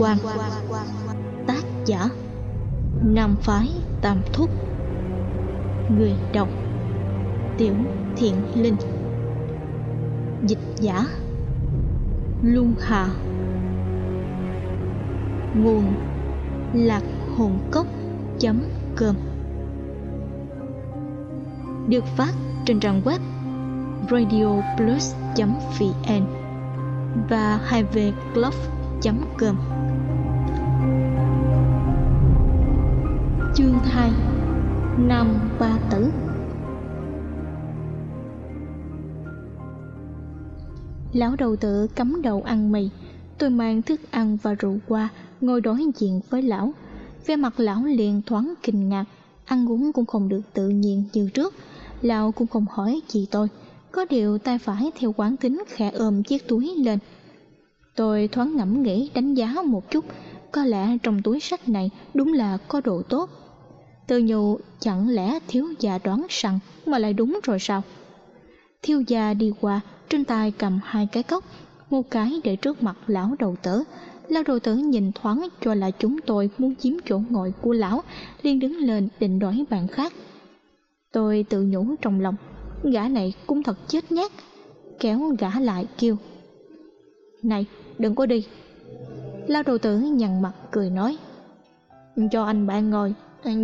quan. Tác giả, Nam Phái Tam Thúc. Người đọc, Tiểu Thiện Linh. Dịch giả, Luân Hà. Nguồn, Lạc hồn cốc.com Được phát trên trang web radioplus.vn và 2vclub.com Chương 2 Nam Ba Tử. Lão đầu tử cắm đầu ăn mì Tôi mang thức ăn và rượu qua, Ngồi đối diện với lão. Về mặt lão liền thoáng kinh ngạc, Ăn uống cũng không được tự nhiên như trước. Lão cũng không hỏi gì tôi, Có điều tay phải theo quán tính khẽ ôm chiếc túi lên. Tôi thoáng ngẫm nghĩ đánh giá một chút có lẽ trong túi sách này đúng là có đồ tốt. Từ nhủ chẳng lẽ thiếu gia đoán sẵn mà lại đúng rồi sao? Thiếu gia đi qua, trên tay cầm hai cái cốc, Một cái để trước mặt lão đầu tử. Lão đầu tử nhìn thoáng cho là chúng tôi muốn chiếm chỗ ngồi của lão, liền đứng lên định đổi bàn khác. Tôi tự nhủ trong lòng, Gã này cũng thật chết nhát, Kéo gã lại kêu, Này, đừng có đi. Lão đầu tử nhằn mặt cười nói, Cho anh bạn ngồi,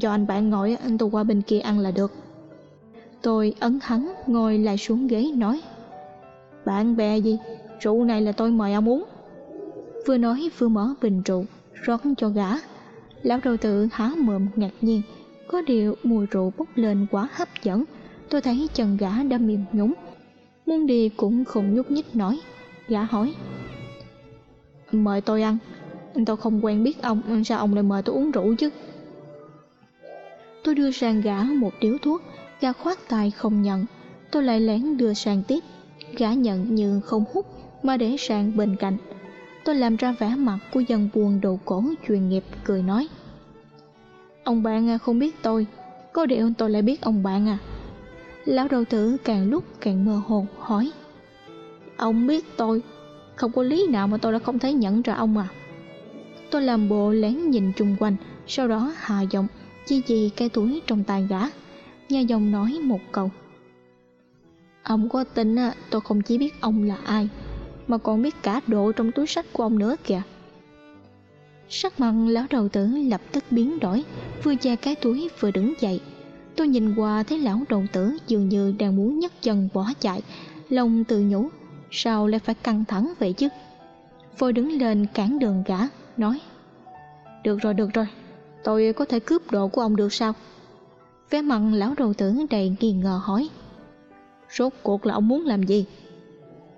Cho anh bạn ngồi, anh tôi qua bên kia ăn là được. Tôi ấn hắn ngồi lại xuống ghế nói, Bạn bè gì, Rượu này là tôi mời ông uống. Vừa nói vừa mở bình rượu, rót cho gã. Lão đầu tử há mồm ngạc nhiên, Có điều mùi rượu bốc lên quá hấp dẫn, Tôi thấy chân gã đã mềm nhúng Muốn đi cũng không nhúc nhích nói, Gã hỏi Mời tôi ăn. Tôi không quen biết ông, Sao ông lại mời tôi uống rượu chứ? Tôi đưa sang gã một điếu thuốc, Gã khoát tay không nhận. Tôi lại lén đưa sang tiếp. Gã nhận nhưng không hút, Mà để sang bên cạnh. Tôi làm ra vẻ mặt của dân buồn đồ cổ chuyên nghiệp, cười nói. Ông bạn à, không biết tôi. Có điều tôi lại biết ông bạn à. Lão đầu tử càng lúc càng mơ hồ, hỏi. Ông biết tôi. Không có lý nào mà tôi đã không thấy nhận ra ông à. Tôi làm bộ lén nhìn chung quanh Sau đó hạ giọng Chi chi cái túi trong tay gã. Nhà dòng nói một câu. Ông có tin à, tôi không chỉ biết ông là ai Mà còn biết cả độ trong túi sách của ông nữa kìa. Sắc mặt lão đầu tử lập tức biến đổi Vừa che cái túi vừa đứng dậy. Tôi nhìn qua thấy lão đầu tử dường như đang muốn nhấc chân bỏ chạy Lòng tự nhủ Sao lại phải căng thẳng vậy chứ? Vôi đứng lên cản đường gã, Nói. Được rồi được rồi. Tôi có thể cướp đồ của ông được sao? Vẻ mặt lão đầu tử đầy nghi ngờ hỏi. Rốt cuộc là ông muốn làm gì?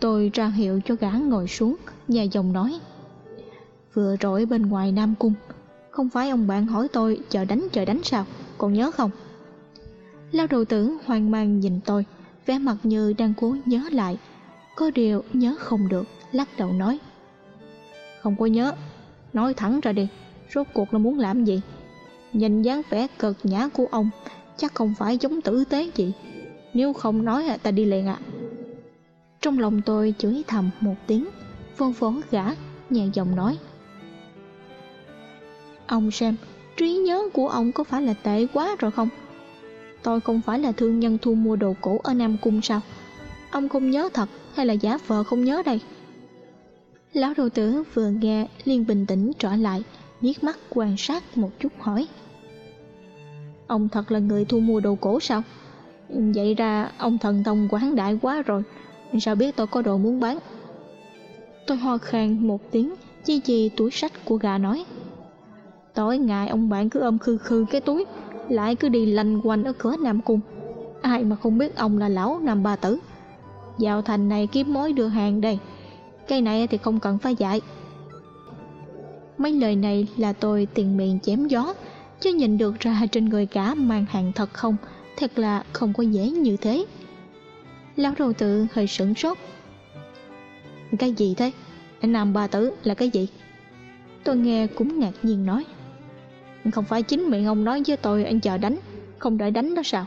Tôi ra hiệu cho gã ngồi xuống Nhà dòng nói. Vừa rồi bên ngoài Nam Cung, Không phải ông bạn hỏi tôi chờ đánh chờ đánh sao? Còn nhớ không? Lão đầu tử hoang mang nhìn tôi, vẻ mặt như đang cố nhớ lại. Có điều nhớ không được, Lắc đầu nói. Không có nhớ, Nói thẳng ra đi, Rốt cuộc là muốn làm gì? Nhìn dáng vẻ cực nhã của ông, Chắc không phải giống tử tế gì. Nếu không nói ta đi liền ạ. À. Trong lòng tôi chửi thầm một tiếng Vân vó gã, Nhẹ giọng nói. Ông xem, Trí nhớ của ông có phải là tệ quá rồi không? Tôi không phải là thương nhân thu mua đồ cổ ở Nam Cung sao? Ông không nhớ thật hay là giả vờ không nhớ đây? Lão đầu tử vừa nghe liền bình tĩnh trở lại liếc mắt quan sát một chút hỏi. Ông thật là người thu mua đồ cổ sao? Vậy ra ông thần thông quán đại quá rồi, Sao biết tôi có đồ muốn bán? Tôi ho khan một tiếng, Chi chi túi sách của gà nói. Tối ngày ông bạn cứ ôm khư khư cái túi, Lại cứ đi lanh quanh ở cửa Nam Cung. Ai mà không biết ông là lão Nam Ba Tử? Vào thành này kiếm mối đưa hàng đây cây này thì không cần phải dạy Mấy lời này là tôi tiền miệng chém gió, Chứ nhìn được ra trên người cả mang hàng thật không, Thật là không có dễ như thế Lão đầu tự hơi sửng sốt Cái gì thế? Nam ba tử là cái gì? Tôi nghe cũng ngạc nhiên nói Không phải chính miệng ông nói với tôi, anh chờ đánh, Không đợi đánh đó sao?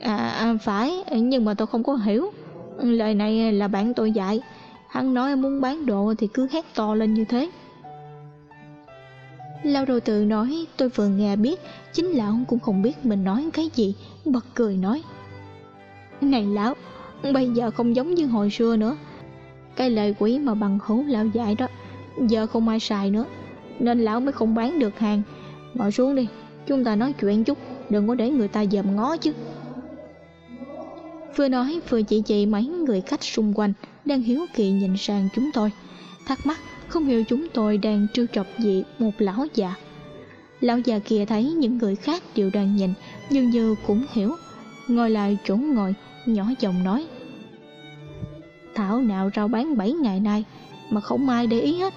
À, à phải nhưng mà tôi không có hiểu. Lời này là bạn tôi dạy. Hắn nói muốn bán đồ thì cứ hét to lên như thế. Lão đầu tự nói tôi vừa nghe biết Chính lão cũng không biết mình nói cái gì Bật cười nói. Này lão Bây giờ không giống như hồi xưa nữa. Cái lời quý mà bằng hữu lão dạy đó Giờ không ai xài nữa. Nên lão mới không bán được hàng. Ngồi xuống đi Chúng ta nói chuyện chút Đừng có để người ta dòm ngó chứ. Vừa nói, vừa chỉ chỉ mấy người khách xung quanh, Đang hiếu kỳ nhìn sang chúng tôi. Thắc mắc, không hiểu chúng tôi đang trêu chọc gì một lão già. Lão già kia thấy những người khác đều đang nhìn, Nhưng như cũng hiểu. Ngồi lại chỗ ngồi, Nhỏ giọng nói. Thảo nào rau bán bảy ngày nay, Mà không ai để ý hết.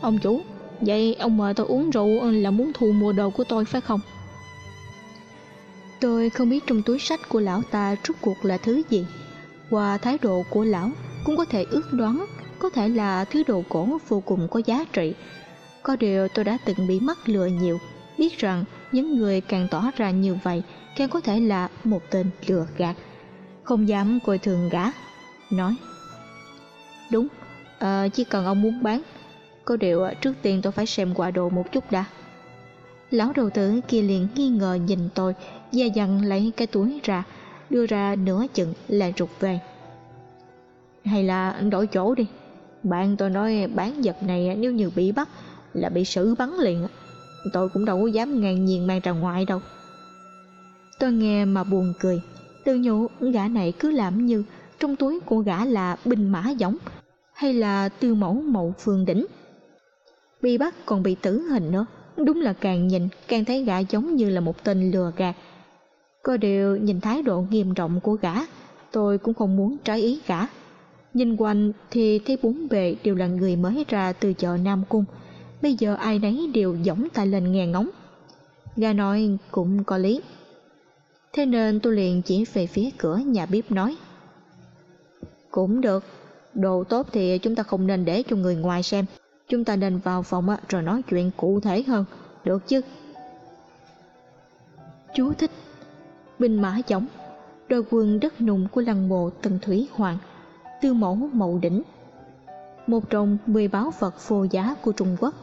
Ông chủ, Vậy ông mời tôi uống rượu là muốn thu mua đồ của tôi phải không? Tôi không biết trong túi sách của lão ta rút cuộc là thứ gì. Qua thái độ của lão cũng có thể ước đoán Có thể là thứ đồ cổ vô cùng có giá trị. Có điều tôi đã từng bị mắc lừa nhiều Biết rằng những người càng tỏ ra như vậy Càng có thể là một tên lừa gạt. Không dám coi thường gã Nói. Đúng, à, chỉ cần ông muốn bán. Có điều ờ, trước tiên tôi phải xem quả đồ một chút đã. Lão đầu tử kia liền nghi ngờ nhìn tôi Gia dặn lấy cái túi ra, Đưa ra nửa chừng là rụt về. Hay là đổi chỗ đi. Bạn tôi nói bán vật này nếu như bị bắt Là bị xử bắn liền. Tôi cũng đâu có dám ngang nhiên mang ra ngoài đâu. Tôi nghe mà buồn cười. Tự nhủ gã này cứ làm như Trong túi của gã là binh mã giống, Hay là tư mẫu mậu phương đỉnh. Bị bắt còn bị tử hình nữa. Đúng là càng nhìn, càng thấy gã giống như là một tên lừa gạt. Có điều nhìn thái độ nghiêm trọng của gã. Tôi cũng không muốn trái ý gã. Nhìn quanh thì thấy bốn bề đều là người mới ra từ chợ Nam Cung. Bây giờ ai nấy đều giống tay lên nghe ngóng. Gã nói cũng có lý. Thế nên tôi liền chỉ về phía cửa nhà bếp nói. Cũng được, Đồ tốt thì chúng ta không nên để cho người ngoài xem. Chúng ta nên vào phòng rồi nói chuyện cụ thể hơn. Được chứ? Chú thích. Binh mã giống Đôi quân đất nùng của lăng mộ Tần Thủy Hoàng Tư mẫu Mậu Đỉnh Một trong 10 báo vật phô giá của Trung Quốc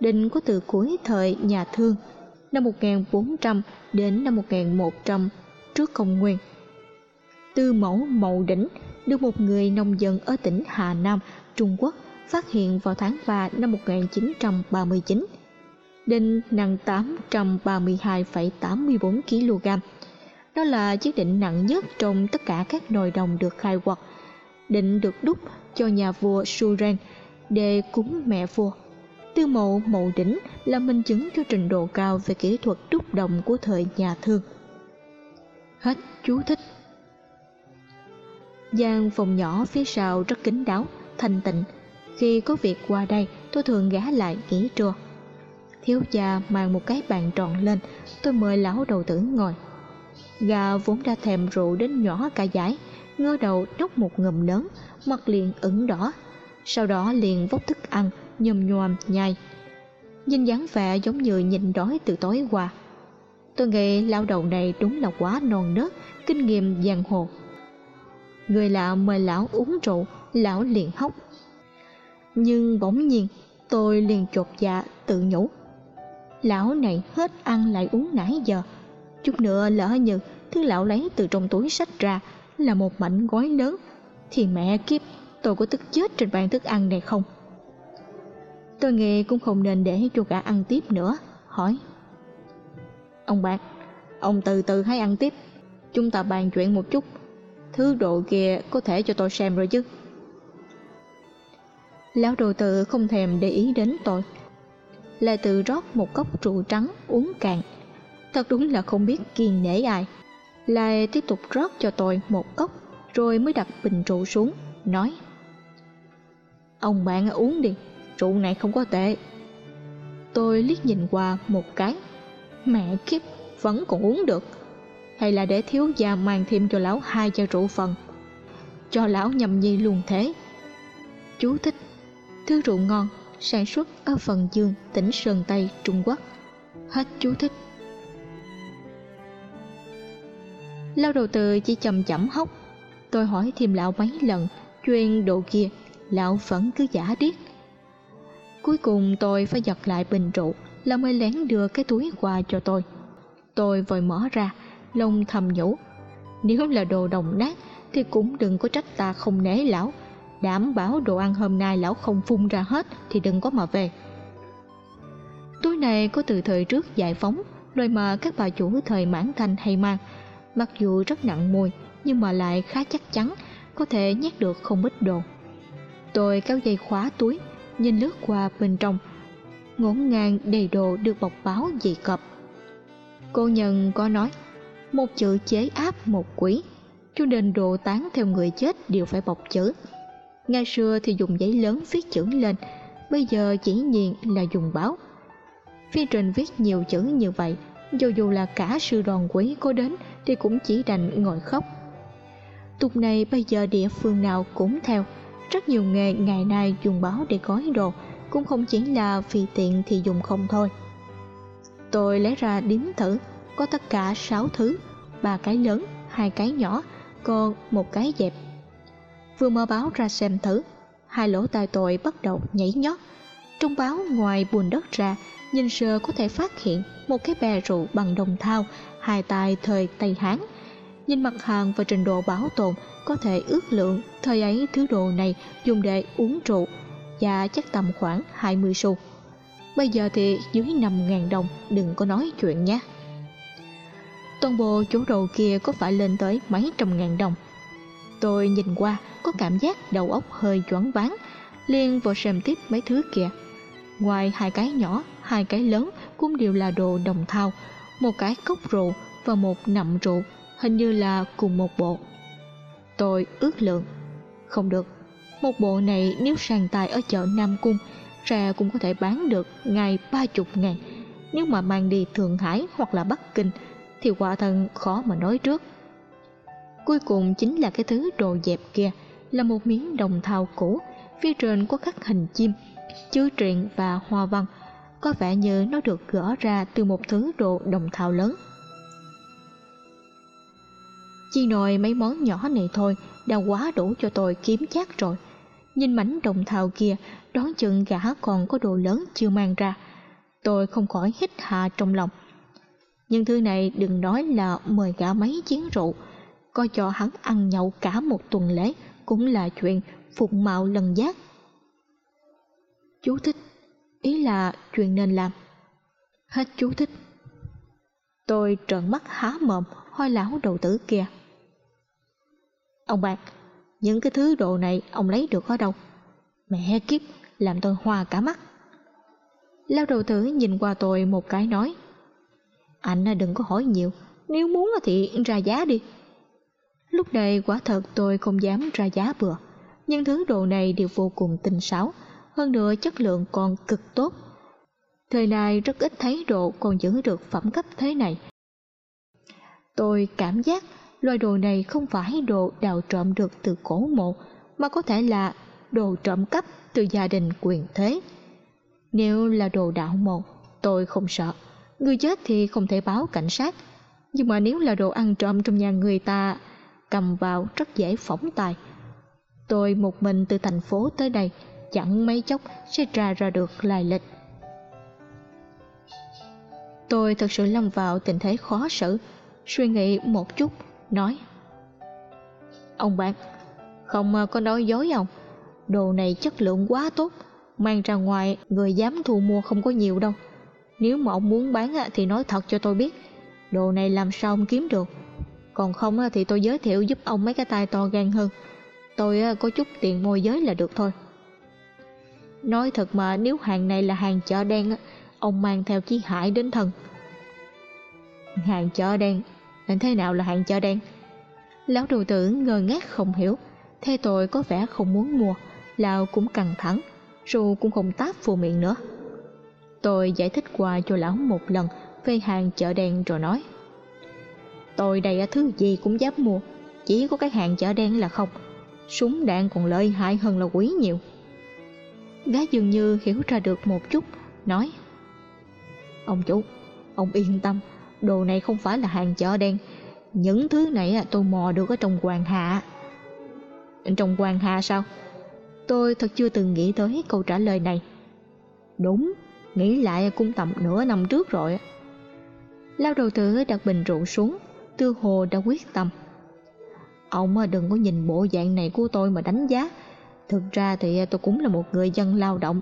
Định có từ cuối thời nhà Thương năm 1400 đến năm 1100 trước công nguyên. Tư mẫu Mậu Đỉnh được một người nông dân ở tỉnh Hà Nam, Trung Quốc phát hiện vào tháng 3 năm 1939. Đinh nặng 832,84 kg. Đó là chiếc định nặng nhất trong tất cả các nồi đồng được khai quật. Định được đúc cho nhà vua Suren để cúng mẹ vua. Tư mộ mậu đỉnh là minh chứng cho trình độ cao về kỹ thuật đúc đồng của thời nhà thương. Hết chú thích. gian phòng nhỏ phía sau rất kín đáo, thanh tịnh, khi có việc qua đây tôi thường ghé lại nghỉ trưa thiếu gia mang một cái bàn tròn lên tôi mời lão đầu tử ngồi gà vốn đã thèm rượu đến nhỏ cả giải, ngơ đầu nốc một ngầm lớn mặt liền ửng đỏ. Sau đó liền vốc thức ăn nhồm nhòm nhai. Nhìn dáng vẻ giống như nhìn đói từ tối qua. Tôi nghĩ lao đầu này đúng là quá non nớt kinh nghiệm giang hồ. Người lạ mời lão uống rượu lão liền hóc. Nhưng bỗng nhiên tôi liền chột dạ tự nhủ. Lão này hết ăn lại uống nãy giờ chút nữa lỡ như thứ lão lấy từ trong túi sách ra là một mảnh gói lớn, thì mẹ kiếp, tôi có tức chết trên bàn thức ăn này không? Tôi nghĩ cũng không nên để cho cả ăn tiếp nữa, hỏi. Ông bạn, ông từ từ hãy ăn tiếp, chúng ta bàn chuyện một chút. Thứ đồ kia có thể cho tôi xem rồi chứ? Lão đồ tự không thèm để ý đến tôi. Lại tự rót một cốc rượu trắng uống cạn thật đúng là không biết kiên nể ai. Lại tiếp tục rót cho tôi một cốc rồi mới đặt bình rượu xuống nói. Ông bạn uống đi rượu này không có tệ. Tôi liếc nhìn qua một cái. Mẹ kiếp vẫn còn uống được. Hay là để thiếu gia mang thêm cho lão hai chai rượu phần. Cho lão nhầm nhi luôn thế. Chú thích. Thứ rượu ngon sản xuất ở phần dương tỉnh Sơn Tây, Trung Quốc. Hết chú thích. Lao đầu từ chỉ chậm chậm hóc. Tôi hỏi thêm lão mấy lần, chuyên độ kia, lão vẫn cứ giả điếc. Cuối cùng tôi phải giật lại bình rượu, lão mới lén đưa cái túi quà cho tôi. Tôi vội mở ra lông thầm nhủ. Nếu là đồ đồng nát thì cũng đừng có trách ta không nể lão. Đảm bảo đồ ăn hôm nay lão không phun ra hết thì đừng có mà về. Túi này có từ thời trước giải phóng loại mà các bà chủ thời mãn thanh hay mang mặc dù rất nặng mùi, nhưng mà lại khá chắc chắn, có thể nhét được không ít đồ. Tôi kéo dây khóa túi, nhìn lướt qua bên trong. Ngổn ngang đầy đồ được bọc báo dày cập cô nhân có nói, một chữ chế áp một quỷ, cho nên đồ tán theo người chết đều phải bọc chữ. Ngày xưa thì dùng giấy lớn viết chữ lên, bây giờ chỉ nhiên là dùng báo. Phi trình viết nhiều chữ như vậy, dù dù là cả sư đoàn quý có đến thì cũng chỉ đành ngồi khóc. Tục này bây giờ địa phương nào cũng theo. Rất nhiều nghề ngày nay dùng báo để gói đồ, cũng không chỉ là vì tiện thì dùng không thôi. Tôi lấy ra đếm thử, có tất cả sáu thứ, ba cái lớn, hai cái nhỏ, còn một cái dẹp. Vừa mở báo ra xem thử, hai lỗ tai tôi bắt đầu nhảy nhót trong báo ngoài bùn đất ra nhìn sơ có thể phát hiện một cái bè rượu bằng đồng thau, hai tay thời tây hán. Nhìn mặt hàng và trình độ bảo tồn, có thể ước lượng thời ấy thứ đồ này dùng để uống rượu và chắc tầm khoảng 20 xu. Bây giờ thì dưới 5.000 đồng, đừng có nói chuyện nhé. Toàn bộ chỗ đồ kia có phải lên tới mấy trăm ngàn đồng? Tôi nhìn qua, có cảm giác đầu óc hơi choáng váng, liền vào xem tiếp mấy thứ kia ngoài hai cái nhỏ, hai cái lớn cũng đều là đồ đồng thau một cái cốc rượu và một nậm rượu, hình như là cùng một bộ. Tôi ước lượng, không được, một bộ này nếu sàn tài ở chợ nam cung ra cũng có thể bán được ngày ba chục ngàn. Nếu mà mang đi thượng hải hoặc là bắc kinh thì quả thân khó mà nói trước. Cuối cùng chính là cái thứ đồ dẹp kia, là một miếng đồng thau cũ, phía trên có khắc hình chim chữ truyện và hoa văn có vẻ như nó được gỡ ra từ một thứ đồ đồng thau lớn. Chỉ nồi mấy món nhỏ này thôi đã quá đủ cho tôi kiếm chát rồi. Nhìn mảnh đồng thau kia, đoán chừng gã còn có đồ lớn chưa mang ra. Tôi không khỏi hít hà trong lòng. Nhưng thứ này đừng nói là mời gã mấy chiến rượu. Coi cho hắn ăn nhậu cả một tuần lễ cũng là chuyện phụng mạo lần giác chú thích. Ý là chuyện nên làm. Hết chú thích. Tôi trợn mắt há mồm, hoi lão đầu tử kia. Ông bạc những cái thứ đồ này ông lấy được ở đâu? Mẹ kiếp, làm tôi hoa cả mắt. Lão đầu tử nhìn qua tôi một cái nói, anh đừng có hỏi nhiều. Nếu muốn thì ra giá đi. Lúc này quả thật tôi không dám ra giá bừa. Nhưng thứ đồ này đều vô cùng tinh xảo hơn nữa chất lượng còn cực tốt. Thời này rất ít thấy đồ còn giữ được phẩm cấp thế này. Tôi cảm giác loài đồ này không phải đồ đào trộm được từ cổ mộ, mà có thể là đồ trộm cắp từ gia đình quyền thế. Nếu là đồ đạo mộ, tôi không sợ. Người chết thì không thể báo cảnh sát. Nhưng mà nếu là đồ ăn trộm trong nhà người ta, cầm vào rất dễ phỏng tài. Tôi một mình từ thành phố tới đây chẳng mấy chốc sẽ tra ra được lai lịch. Tôi thật sự lâm vào tình thế khó xử, suy nghĩ một chút, nói, ông bạn, không có nói dối ông. Đồ này chất lượng quá tốt, mang ra ngoài người dám thu mua không có nhiều đâu. Nếu mà ông muốn bán thì nói thật cho tôi biết, đồ này làm sao ông kiếm được. Còn không thì tôi giới thiệu giúp ông mấy cái tay to gan hơn. Tôi có chút tiền môi giới là được thôi nói thật mà, nếu hàng này là hàng chợ đen ông mang theo chí hải đến thần. Hàng chợ đen? Nên thế nào là hàng chợ đen? Lão đồ tử ngơ ngác không hiểu. Thế tôi có vẻ không muốn mua. Lão cũng căng thẳng rồi cũng không táp phù miệng nữa. Tôi giải thích qua cho lão một lần về hàng chợ đen rồi nói. Tôi đây thứ gì cũng dám mua. Chỉ có cái hàng chợ đen là không. Súng đạn còn lợi hại hơn là quý nhiều gã dường như hiểu ra được một chút, nói, ông chủ, ông yên tâm, đồ này không phải là hàng chợ đen. Những thứ này tôi mò được ở trong hoàng hạ trong hoàng hạ sao? Tôi thật chưa từng nghĩ tới câu trả lời này. Đúng, nghĩ lại cũng tầm nửa năm trước rồi lao đầu tử đặt bình rượu xuống, tư hồ đã quyết tâm. Ông đừng có nhìn bộ dạng này của tôi mà đánh giá thực ra thì à, tôi cũng là một người dân lao động.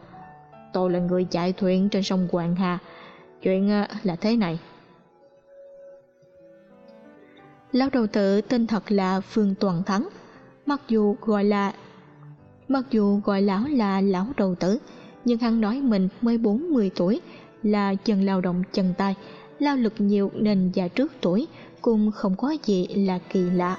Tôi là người chạy thuyền trên sông Hoàng Hà. Chuyện à, là thế này. Lão đầu tử tên thật là phương toàn thắng. Mặc dù gọi là, mặc dù gọi lão là lão đầu tử, nhưng hắn nói mình mới bốn mươi tuổi, là chân lao động chân tay, lao lực nhiều nên già trước tuổi, cũng không có gì là kỳ lạ.